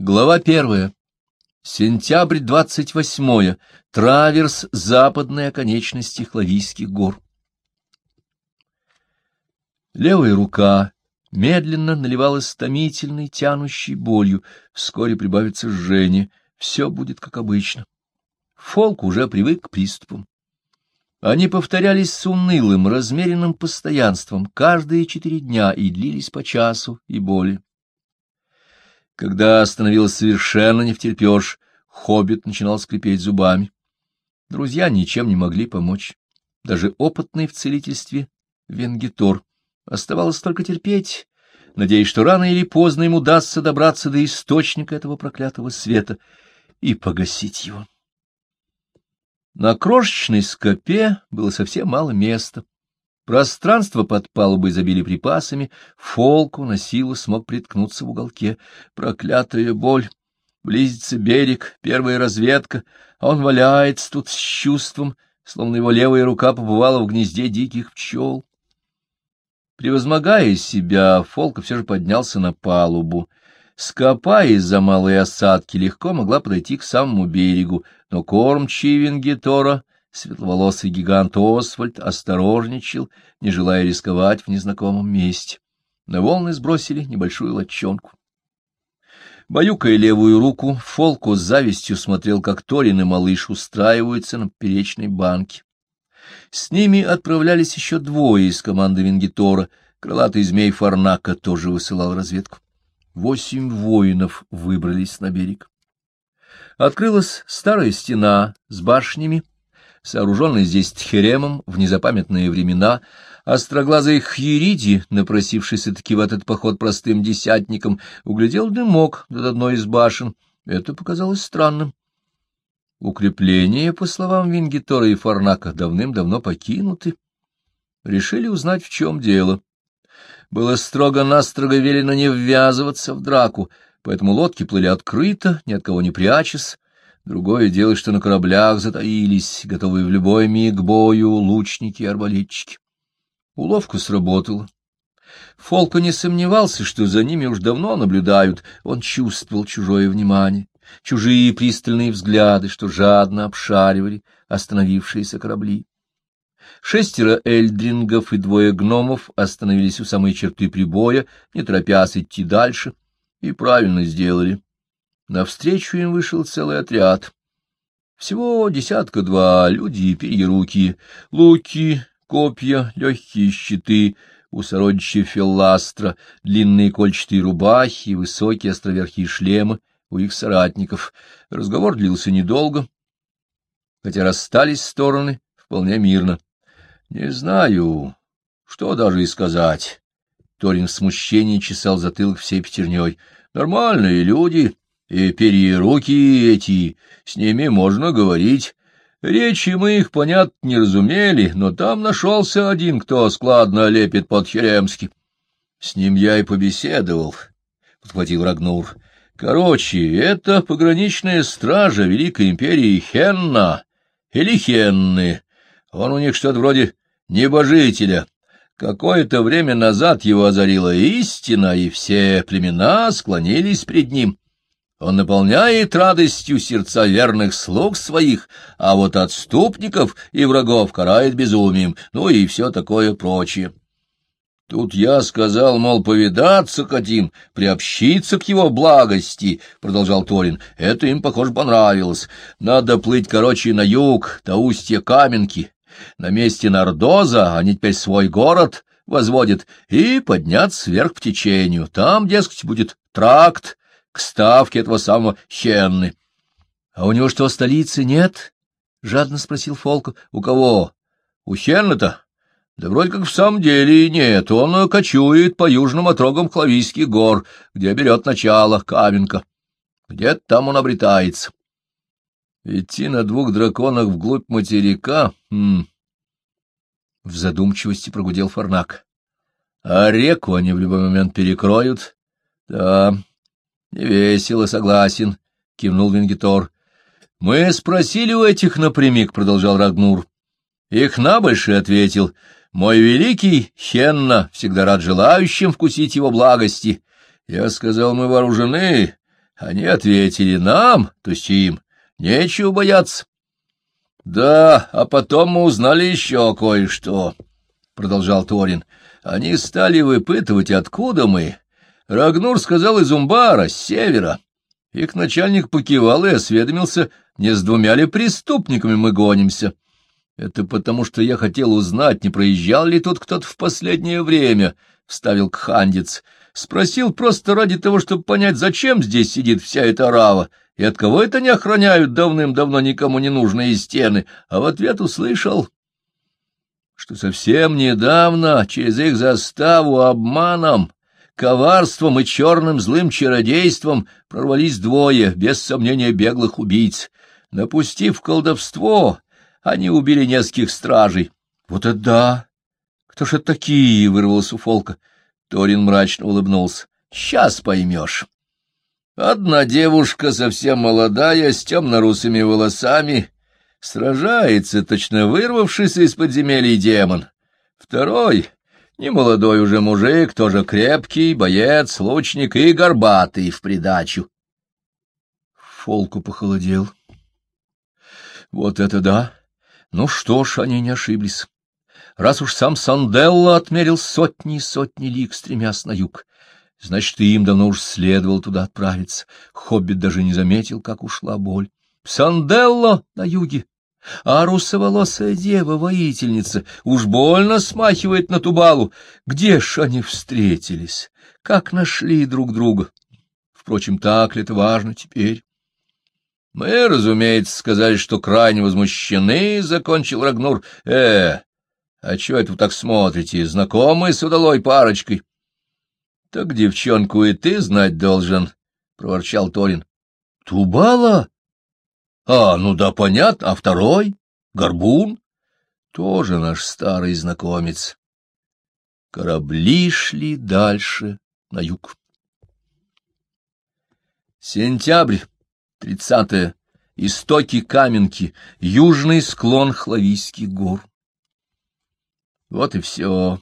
Глава первая. Сентябрь двадцать восьмое. Траверс западной оконечности Хлавийских гор. Левая рука медленно наливалась томительной, тянущей болью. Вскоре прибавится жжение. Все будет как обычно. Фолк уже привык к приступам. Они повторялись с унылым, размеренным постоянством каждые четыре дня и длились по часу и более. Когда становилось совершенно не втерпешь, хоббит начинал скрипеть зубами. Друзья ничем не могли помочь. Даже опытный в целительстве Венгитор. Оставалось только терпеть, надеясь, что рано или поздно ему удастся добраться до источника этого проклятого света и погасить его. На крошечной скопе было совсем мало места. Пространство под палубой забили припасами, фолку на силу смог приткнуться в уголке. Проклятая боль! Близится берег, первая разведка, а он валяется тут с чувством, словно его левая рука побывала в гнезде диких пчел. Превозмогая себя, Фолка все же поднялся на палубу. Скопа из-за малой осадки легко могла подойти к самому берегу, но кормчий Венгетора Светловолосый гигант Освальд осторожничал, не желая рисковать в незнакомом месте. На волны сбросили небольшую лодчонку. Баюкая левую руку, Фолку с завистью смотрел, как Торин и малыш устраиваются на перечной банке. С ними отправлялись еще двое из команды Венгитора. Крылатый змей Фарнака тоже высылал разведку. Восемь воинов выбрались на берег. Открылась старая стена с башнями, сооруженный здесь Тхеремом в незапамятные времена, остроглазый Хьериди, напросившийся-таки в этот поход простым десятником, углядел дымок над одной из башен. Это показалось странным. Укрепления, по словам Вингитора и Фарнака, давным-давно покинуты. Решили узнать, в чем дело. Было строго-настрого велено не ввязываться в драку, поэтому лодки плыли открыто, ни от кого не прячась, Другое дело, что на кораблях затаились, готовые в любой миг к бою, лучники и арбалетчики. Уловка сработала. Фолка не сомневался, что за ними уж давно наблюдают. Он чувствовал чужое внимание, чужие пристальные взгляды, что жадно обшаривали остановившиеся корабли. Шестеро эльдрингов и двое гномов остановились у самой черты прибоя, не торопясь идти дальше, и правильно сделали. Навстречу им вышел целый отряд. Всего десятка-два, люди перьеруки, луки, копья, легкие щиты, у сородичей филластра, длинные кольчатые рубахи, высокие островерхие шлемы у их соратников. Разговор длился недолго, хотя расстались стороны вполне мирно. Не знаю, что даже и сказать. Торин в смущении чесал затылок всей пятерней. Нормальные люди, и перьеруки эти, с ними можно говорить. Речи мы их, понятно, не разумели, но там нашелся один, кто складно лепит под-херемски. С ним я и побеседовал, — подхватил Рагнур. Короче, это пограничная стража Великой Империи Хенна, или Хенны. Он у них что-то вроде небожителя. Какое-то время назад его озарила истина, и все племена склонились пред ним. Он наполняет радостью сердца верных слуг своих, а вот отступников и врагов карает безумием, ну и все такое прочее. Тут я сказал, мол, повидаться хотим, приобщиться к его благости, — продолжал Торин. Это им, похоже, понравилось. Надо плыть, короче, на юг, до устья Каменки. На месте Нордоза они теперь свой город возводят и подняться вверх по течению. Там, дескать, будет тракт, к ставке этого самого Хенны. — А у него что, столицы нет? — жадно спросил Фолка. — У кого? — У Хенны-то? Да вроде как в самом деле нет. Он кочует по южным отрогам Клавийских гор, где берет начало Каменка. Где-то там он обретается. Идти на двух драконах вглубь материка? Хм. В задумчивости прогудел Фарнак. А реку они в любой момент перекроют. Да, — Весело, согласен, — кивнул Венгитор. — Мы спросили у этих напрямик, — продолжал Рагнур. Их набольший ответил. Мой великий Хенна всегда рад желающим вкусить его благости. Я сказал, мы вооружены, Они ответили нам, то есть им, нечего бояться. — Да, а потом мы узнали еще кое-что, — продолжал Торин. — Они стали выпытывать, откуда мы. Рагнур сказал из Умбара, с севера. Их начальник покивал и осведомился, не с двумя ли преступниками мы гонимся. Это потому, что я хотел узнать, не проезжал ли тут кто-то в последнее время, — вставил Кхандец. Спросил просто ради того, чтобы понять, зачем здесь сидит вся эта рава, и от кого это не охраняют давным-давно никому не нужные стены, а в ответ услышал, что совсем недавно через их заставу обманом, коварством и черным злым чародейством прорвались двое, без сомнения, беглых убийц. Напустив колдовство, они убили нескольких стражей. — Вот это да! Кто ж это такие? — вырвался у Фолка. Торин мрачно улыбнулся. — Сейчас поймешь. Одна девушка, совсем молодая, с темно-русыми волосами, сражается, точно вырвавшийся из подземелий демон. Второй — немолодой уже мужик, тоже крепкий, боец, лучник и горбатый в придачу. Фолку похолодел. — Вот это да! Ну что ж, они не ошиблись. Раз уж сам Санделло отмерил сотни и сотни лиг, стремясь на юг, значит, и им давно уж следовало туда отправиться. Хоббит даже не заметил, как ушла боль. Санделло на юге, а русоволосая дева-воительница уж больно смахивает на Тубалу. Где ж они встретились? Как нашли друг друга? Впрочем, так ли это важно теперь? Мы, разумеется, сказали, что крайне возмущены, — закончил Рагнур. — Э, а чего это вы так смотрите? Знакомы с удалой парочкой? — Так девчонку и ты знать должен, — проворчал Торин. — Тубала? — А, ну да, понятно. А второй? Горбун? — Тоже наш старый знакомец. Корабли шли дальше, на юг. Сентябрь. Тридцатое. Истоки Каменки. Южный склон Хлавийских гор. Вот и все.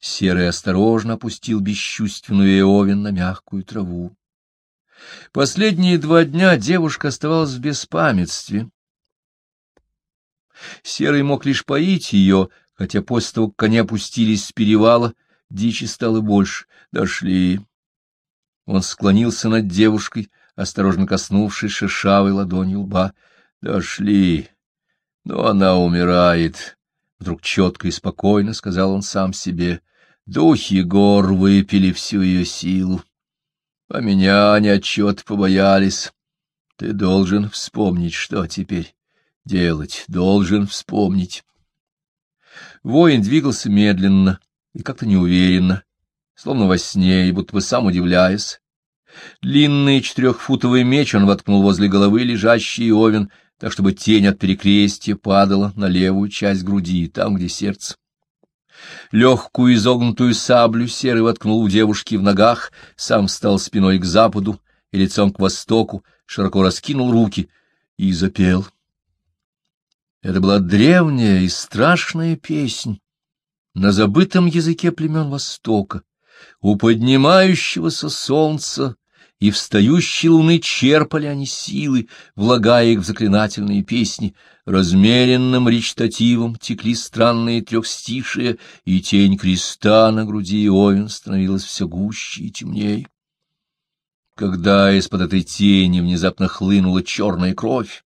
Серый осторожно опустил бесчувственную Иовин на мягкую траву. Последние два дня девушка оставалась в беспамятстве. Серый мог лишь поить ее, хотя после того, как они опустились с перевала, дичи стало больше. Дошли. Он склонился над девушкой, осторожно коснувшись шершавой ладонью лба. Дошли. Но она умирает. Вдруг четко и спокойно сказал он сам себе. Духи гор выпили всю ее силу. А меня они отчет побоялись. Ты должен вспомнить, что теперь делать, должен вспомнить. Воин двигался медленно и как-то неуверенно, словно во сне, и будто бы сам удивляясь. Длинный четырехфутовый меч он воткнул возле головы лежащий овен, так чтобы тень от перекрестия падала на левую часть груди, там, где сердце. Легкую изогнутую саблю серый воткнул у девушки в ногах, сам встал спиной к западу и лицом к востоку, широко раскинул руки и запел. Это была древняя и страшная песнь на забытом языке племен Востока, у поднимающегося солнца и встающей луны черпали они силы, влагая их в заклинательные песни. Размеренным речитативом текли странные трехстишие, и тень креста на груди Овен становилась все гуще и темнее. Когда из-под этой тени внезапно хлынула черная кровь,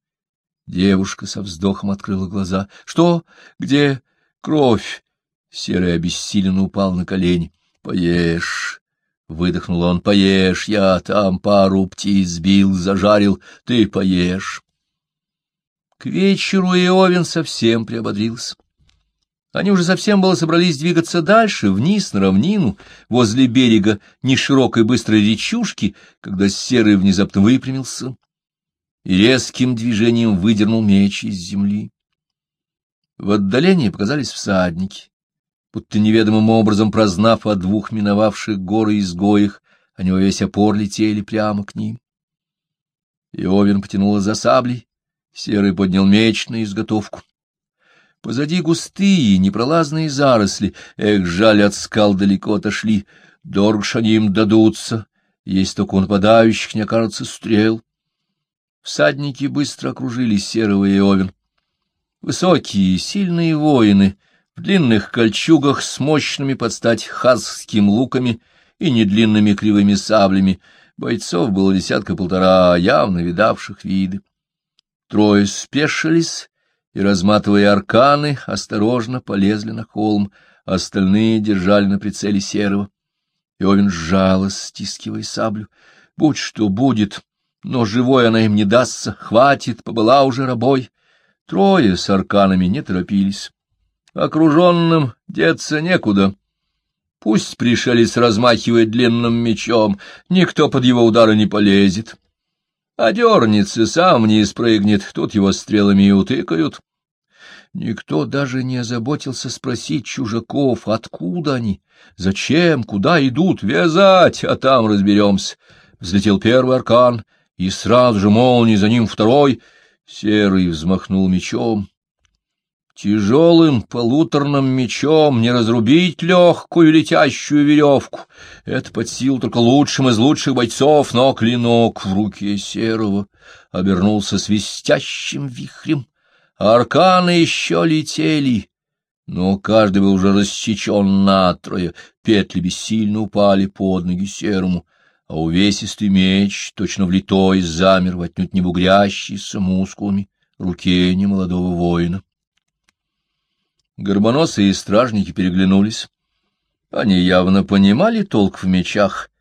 девушка со вздохом открыла глаза. — Что? Где кровь? Серый обессиленно упал на колени. — Поешь. Выдохнул он, поешь, я там пару птиц сбил, зажарил, ты поешь. К вечеру Иовин совсем приободрился. Они уже совсем было собрались двигаться дальше, вниз, на равнину, возле берега неширокой быстрой речушки, когда Серый внезапно выпрямился и резким движением выдернул меч из земли. В отдалении показались всадники будто неведомым образом прознав о двух миновавших горы изгоях, они во весь опор летели прямо к ним. Иовин потянула за саблей, Серый поднял меч на изготовку. Позади густые, непролазные заросли, эх, жаль, от скал далеко отошли, дорг они им дадутся, Есть только у нападающих не окажется стрел. Всадники быстро окружили Серого и Овен. Высокие, сильные воины в длинных кольчугах с мощными под стать хазским луками и недлинными кривыми саблями. Бойцов было десятка-полтора, явно видавших виды. Трое спешились и, разматывая арканы, осторожно полезли на холм, остальные держали на прицеле серого. Иовин сжалась, стискивая саблю. Будь что будет, но живой она им не дастся, хватит, побыла уже рабой. Трое с арканами не торопились. Окруженным деться некуда. Пусть пришелец размахивает длинным мечом, никто под его удары не полезет. Одернется, сам вниз прыгнет, тут его стрелами и утыкают. Никто даже не озаботился спросить чужаков, откуда они, зачем, куда идут, вязать, а там разберемся. Взлетел первый аркан, и сразу же молнией за ним второй. Серый взмахнул мечом. Тяжелым полуторным мечом не разрубить легкую летящую веревку. Это под силу только лучшим из лучших бойцов, но клинок в руке серого обернулся свистящим вихрем. Арканы еще летели, но каждый был уже рассечен натрое, петли бессильно упали под ноги серому, а увесистый меч, точно влитой, замер в отнюдь не бугрящийся мускулами руке немолодого воина. Горбоносые стражники переглянулись. Они явно понимали толк в мечах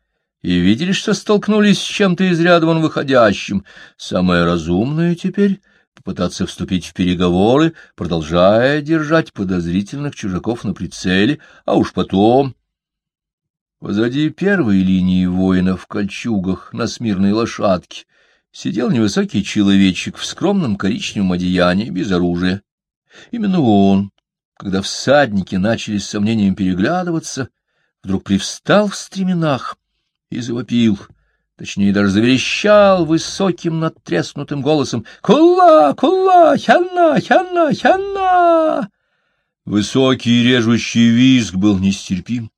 и видели, что столкнулись с чем-то из ряда вон выходящим. Самое разумное теперь — попытаться вступить в переговоры, продолжая держать подозрительных чужаков на прицеле, а уж потом... Позади первой линии воинов в кольчугах на смирной лошадке сидел невысокий человечек в скромном коричневом одеянии, без оружия. Именно он когда всадники начали с сомнением переглядываться, вдруг привстал в стременах и завопил, точнее, даже заверещал высоким надтреснутым голосом «Кулла! Кулла! Хянна! Хянна! Хянна!» Высокий режущий визг был нестерпим.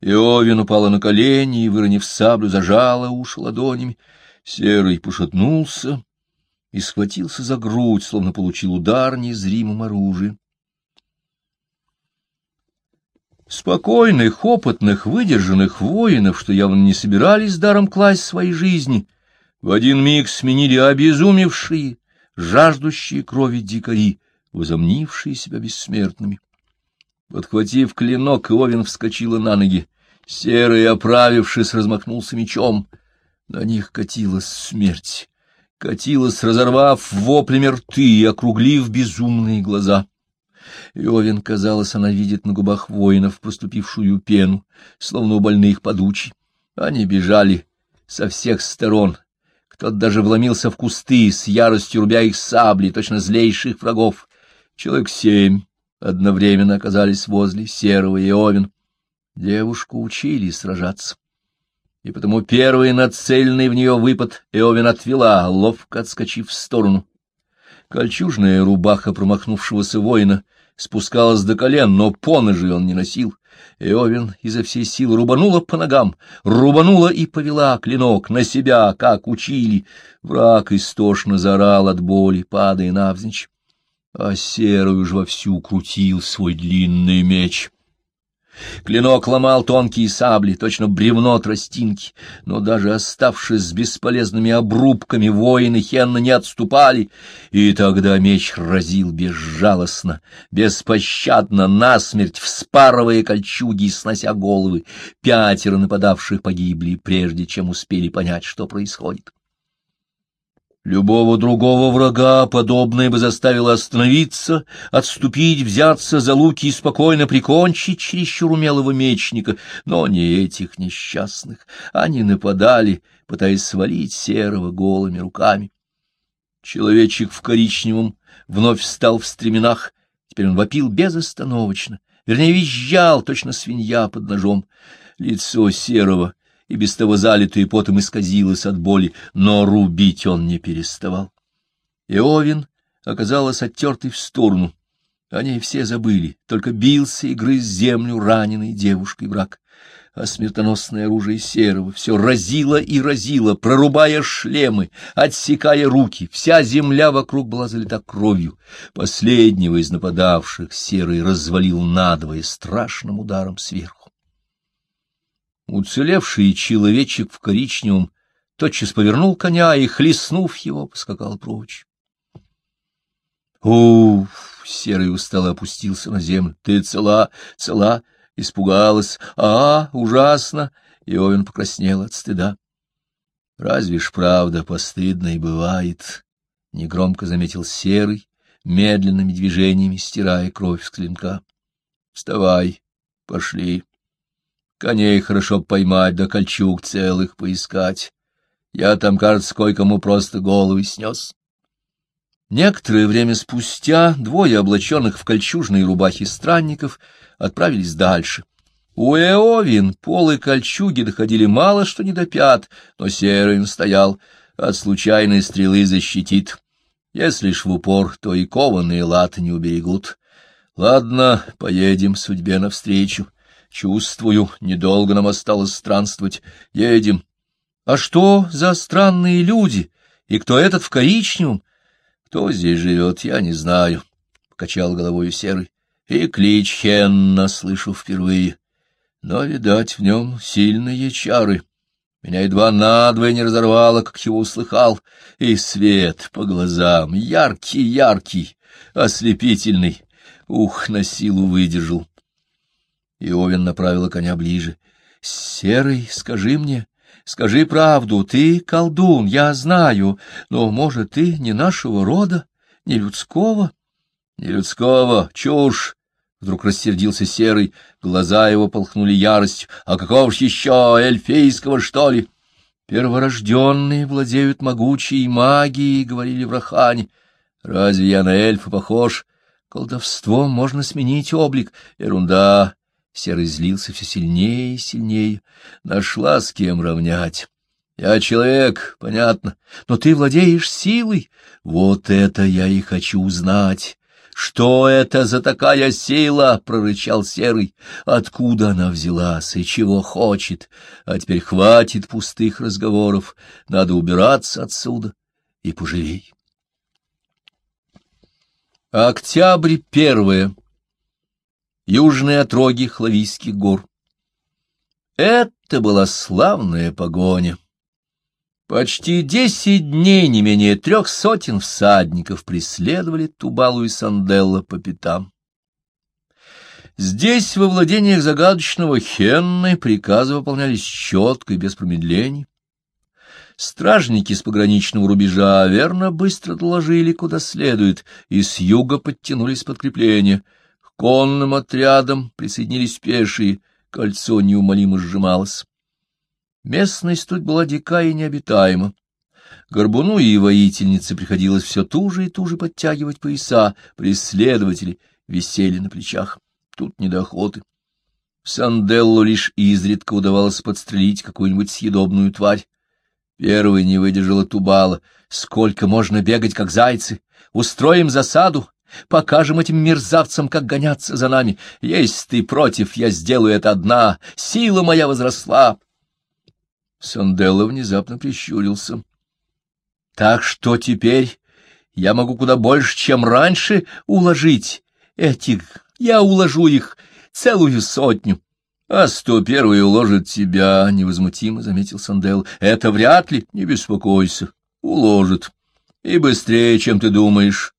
Иовин упала на колени и, выронив саблю, зажала уши ладонями. Серый пошатнулся и схватился за грудь, словно получил удар незримым оружием. Спокойных, опытных, выдержанных воинов, что явно не собирались даром класть своей жизни, в один миг сменили обезумевшие, жаждущие крови дикари, возомнившие себя бессмертными. Подхватив клинок, Иовин вскочила на ноги. Серый, оправившись, размахнулся мечом. На них катилась смерть. Катилась, разорвав воплями рты и округлив безумные глаза. Иовин, казалось, она видит на губах воинов проступившую пену, словно у больных подучи. Они бежали со всех сторон. Кто-то даже вломился в кусты, с яростью рубя их сабли, точно злейших врагов. Человек семь одновременно оказались возле серого Иовин. Девушку учили сражаться. И потому первый нацеленный в нее выпад Иовин отвела, ловко отскочив в сторону. Кольчужная рубаха промахнувшегося воина — спускалась до колен, но поножи он не носил. Иовин изо всей силы рубанула по ногам, рубанула и повела клинок на себя, как учили. Враг истошно заорал от боли, падая навзничь. А серый уж вовсю крутил свой длинный меч — Клинок ломал тонкие сабли, точно бревно тростинки, но даже оставшись с бесполезными обрубками, воины Хенна не отступали, и тогда меч разил безжалостно, беспощадно, насмерть, вспарывая кольчуги и снося головы. Пятеро нападавших погибли, прежде чем успели понять, что происходит. Любого другого врага подобное бы заставило остановиться, отступить, взяться за луки и спокойно прикончить чересчур умелого мечника, но не этих несчастных. Они нападали, пытаясь свалить серого голыми руками. Человечек в коричневом вновь встал в стременах, теперь он вопил безостановочно, вернее, визжал, точно свинья под ножом. Лицо серого и без того залитое потом исказилось от боли, но рубить он не переставал. Иовин оказалась оттертой в сторону. О ней все забыли, только бился и грыз землю раненой девушкой враг. а смертоносное оружие серого все разило и разило, прорубая шлемы, отсекая руки. Вся земля вокруг была залита кровью. Последнего из нападавших серый развалил надвое страшным ударом сверху. Уцелевший человечек в коричневом тотчас повернул коня и, хлестнув его, поскакал прочь. Уф! Серый устало опустился на землю. Ты цела, цела, испугалась. А, ужасно! И Овен покраснел от стыда. Разве ж правда постыдно и бывает? Негромко заметил Серый, медленными движениями стирая кровь с клинка. Вставай, пошли. Коней хорошо поймать, да кольчуг целых поискать. Я там, кажется, кое-кому просто головы снес. Некоторое время спустя двое облаченных в кольчужные рубахи странников отправились дальше. У Эовин полы кольчуги доходили мало что не до пят, но Серый стоял, от случайной стрелы защитит. Если ж в упор, то и кованые латы не уберегут. Ладно, поедем судьбе навстречу. Чувствую, недолго нам осталось странствовать. Едем. А что за странные люди? И кто этот в коричневом? Кто здесь живет, я не знаю, — покачал головой серый. И клич Хенна слышу впервые. Но, видать, в нем сильные чары. Меня едва надвое не разорвало, как его услыхал. И свет по глазам, яркий-яркий, ослепительный. Ух, на силу выдержал. И Овен направила коня ближе. — Серый, скажи мне, Скажи правду, ты колдун, я знаю, но, может, ты не нашего рода, не людского? — Не людского, чушь! — вдруг рассердился Серый, глаза его полхнули яростью. — А какого ж еще, эльфийского, что ли? — Перворожденные владеют могучей магией, — говорили в Рахане. — Разве я на эльфа похож? Колдовством можно сменить облик. Ерунда! Серый злился все сильнее и сильнее. Нашла с кем равнять. Я человек, понятно, но ты владеешь силой. Вот это я и хочу узнать. Что это за такая сила? — прорычал Серый. Откуда она взялась и чего хочет? А теперь хватит пустых разговоров. Надо убираться отсюда и поживей. Октябрь первое южные отроги Хлавийских гор. Это была славная погоня. Почти десять дней не менее трех сотен всадников преследовали Тубалу и Санделла по пятам. Здесь, во владениях загадочного Хенны, приказы выполнялись четко и без промедлений. Стражники с пограничного рубежа верно быстро доложили, куда следует, и с юга подтянулись подкрепления — конным отрядом присоединились пешие, кольцо неумолимо сжималось. Местность тут была дика и необитаема. Горбуну и воительнице приходилось все туже и туже подтягивать пояса, преследователи висели на плечах. Тут не до охоты. Санделлу лишь изредка удавалось подстрелить какую-нибудь съедобную тварь. Первый не выдержала Тубала. Сколько можно бегать, как зайцы? Устроим засаду, Покажем этим мерзавцам, как гоняться за нами. Если ты против, я сделаю это одна. Сила моя возросла. Санделло внезапно прищурился. — Так что теперь я могу куда больше, чем раньше, уложить этих. Я уложу их целую сотню. — А сто первый уложит тебя, — невозмутимо заметил Сандел. — Это вряд ли, не беспокойся. Уложит. И быстрее, чем ты думаешь.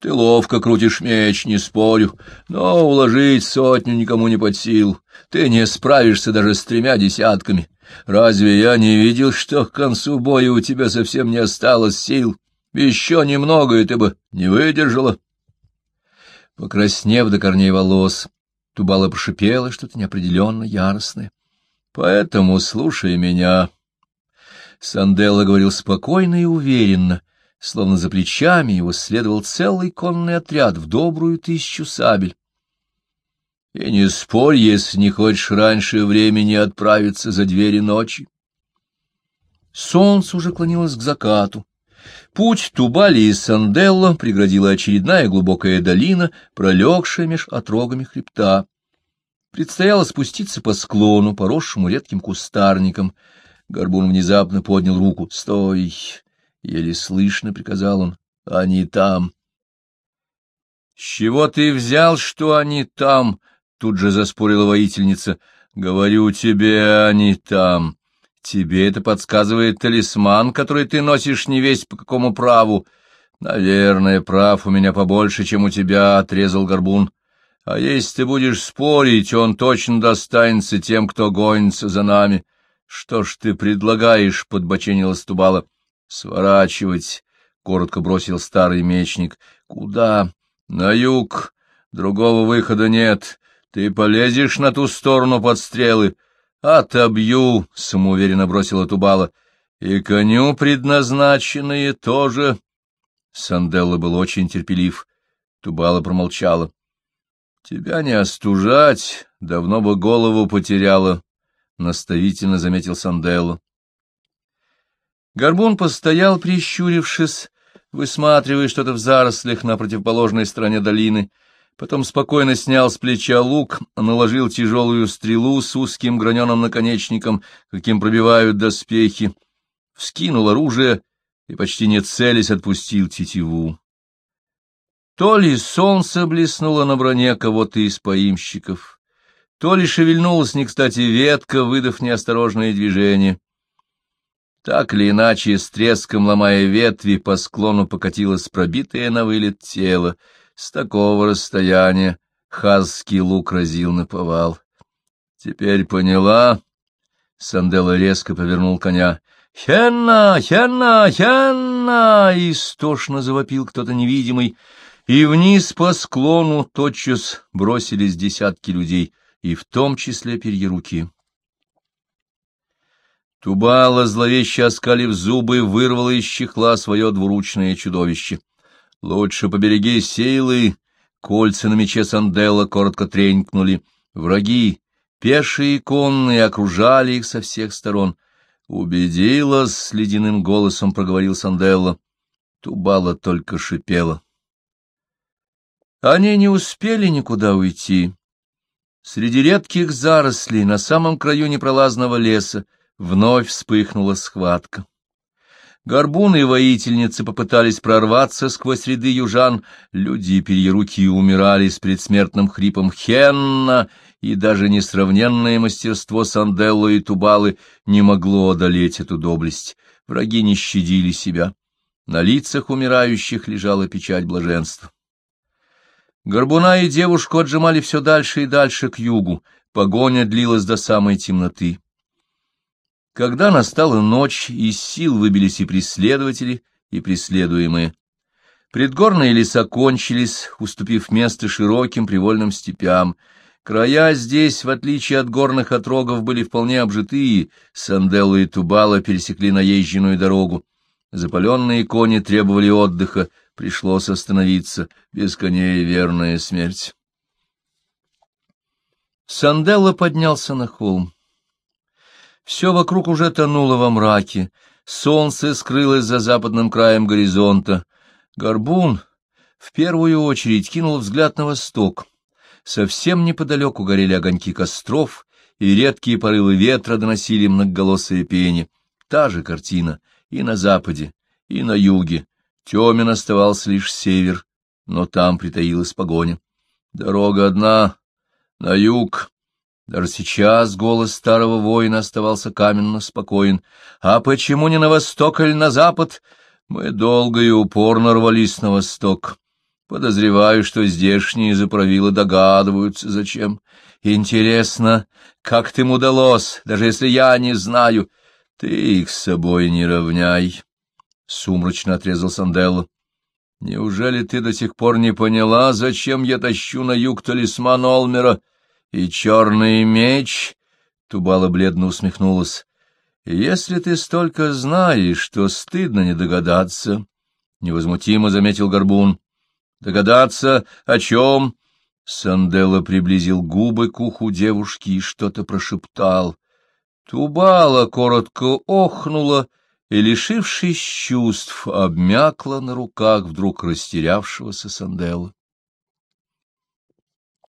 Ты ловко крутишь меч, не спорю, но уложить сотню никому не под сил. Ты не справишься даже с тремя десятками. Разве я не видел, что к концу боя у тебя совсем не осталось сил? Еще немного, и ты бы не выдержала. Покраснев до корней волос, Тубала пошипела что-то неопределенно яростное. Поэтому слушай меня. Санделла говорил спокойно и уверенно, словно за плечами его следовал целый конный отряд в добрую тысячу сабель. И не спорь, если не хочешь раньше времени отправиться за двери ночи. Солнце уже клонилось к закату. Путь Тубали и Санделло преградила очередная глубокая долина, пролегшая меж отрогами хребта. Предстояло спуститься по склону, поросшему редким кустарником. Горбун внезапно поднял руку. — Стой! — еле слышно приказал он. — Они там. — С чего ты взял, что они там? — тут же заспорила воительница. — Говорю тебе, они там. Тебе это подсказывает талисман, который ты носишь не весь по какому праву. — Наверное, прав у меня побольше, чем у тебя, — отрезал Горбун. — А если ты будешь спорить, он точно достанется тем, кто гонится за нами. — Что ж ты предлагаешь? — подбоченила Стубала. — Сворачивать, — коротко бросил старый мечник. — Куда? — На юг. Другого выхода нет. Ты полезешь на ту сторону под стрелы. — Отобью, — самоуверенно бросила Тубала. — И коню предназначенные тоже... Санделло был очень терпелив. Тубала промолчала. — Тебя не остужать, давно бы голову потеряла, — наставительно заметил Санделло. Горбун постоял, прищурившись, высматривая что-то в зарослях на противоположной стороне долины, потом спокойно снял с плеча лук, наложил тяжелую стрелу с узким граненым наконечником, каким пробивают доспехи, вскинул оружие и, почти не целясь, отпустил тетиву. То ли солнце блеснуло на броне кого-то из поимщиков, то ли шевельнулась не кстати ветка, выдав неосторожное движение. Так или иначе, с треском ломая ветви, по склону покатилось пробитое на вылет тело. С такого расстояния хазский лук разил на повал. — Теперь поняла? Сандела резко повернул коня. «Хенна! Хенна! Хенна!» — истошно завопил кто-то невидимый, и вниз по склону тотчас бросились десятки людей, и в том числе перьеруки. Тубала, зловеще оскалив зубы, вырвала из чехла свое двуручное чудовище. «Лучше побереги силы!» Кольца на мече Санделла коротко тренькнули. Враги, пешие и конные, окружали их со всех сторон — Убедилась, — с ледяным голосом проговорил Санделло. Тубала только шипела. Они не успели никуда уйти. Среди редких зарослей на самом краю непролазного леса вновь вспыхнула схватка. Горбуны и воительницы попытались прорваться сквозь ряды южан, люди и умирали с предсмертным хрипом «Хенна!» и даже несравненное мастерство Санделло и Тубалы не могло одолеть эту доблесть. Враги не щадили себя. На лицах умирающих лежала печать блаженства. Горбуна и девушку отжимали все дальше и дальше к югу. Погоня длилась до самой темноты. Когда настала ночь, из сил выбились и преследователи, и преследуемые. Предгорные леса кончились, уступив место широким привольным степям — Края здесь, в отличие от горных отрогов, были вполне обжитые, Санделло и Тубала пересекли наезженную дорогу. Запаленные кони требовали отдыха, пришлось остановиться, без коней верная смерть. Санделло поднялся на холм. Все вокруг уже тонуло во мраке, солнце скрылось за западным краем горизонта. Горбун в первую очередь кинул взгляд на восток — Совсем неподалеку горели огоньки костров, и редкие порывы ветра доносили многоголосое пение. Та же картина и на западе, и на юге. Темен оставался лишь север, но там притаилась погоня. Дорога одна, на юг. Даже сейчас голос старого воина оставался каменно спокоен. А почему не на восток или на запад? Мы долго и упорно рвались на восток. Подозреваю, что здешние заправилы догадываются, зачем. Интересно, как ты им удалось, даже если я не знаю. Ты их с собой не равняй, — сумрачно отрезал Санделло. Неужели ты до сих пор не поняла, зачем я тащу на юг талисман Олмера и черный меч? Тубала бледно усмехнулась. Если ты столько знаешь, что стыдно не догадаться, — невозмутимо заметил Горбун. Догадаться, о чем? Санделло приблизил губы к уху девушки и что-то прошептал. Тубала коротко охнула и, лишившись чувств, обмякла на руках вдруг растерявшегося Санделла.